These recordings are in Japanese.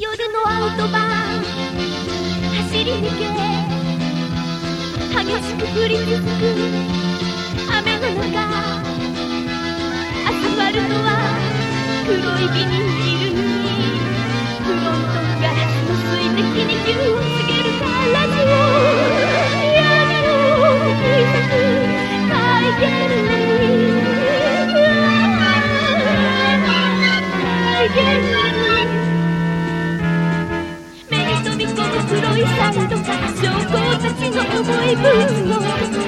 夜のアウトバーン走り抜け激しく降り続く雨の中アスファルトは黒いビニールどこか証拠たちの重い分を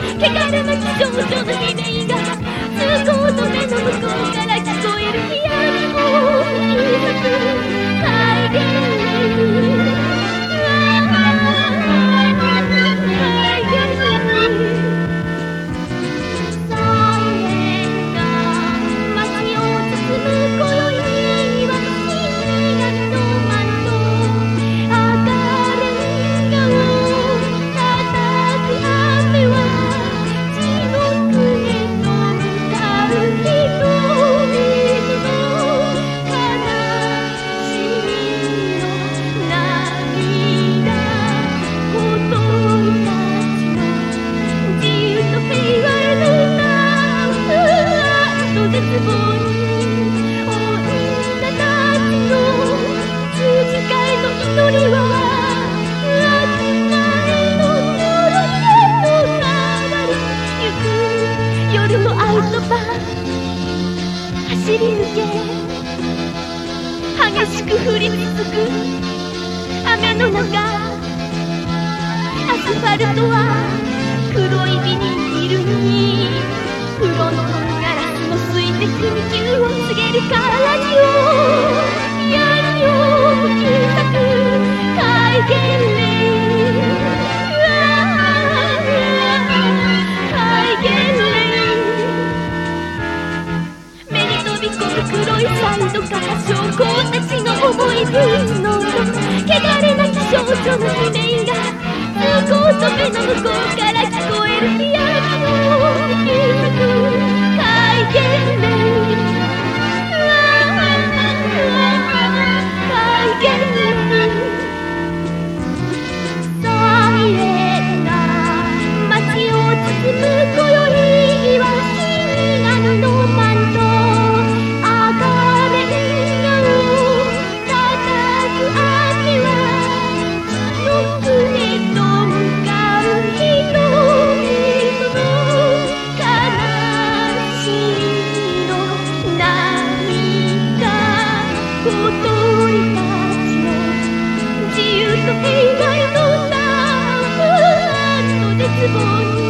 走り抜け激しく降り続く雨の中。アスファルトは黒いビニールにフロントガラスの水滴に急を告げるからにイドから証拠たちの思い分の汚れなき少女の悲鳴が通行止めの向こうから自由と平和のな絶望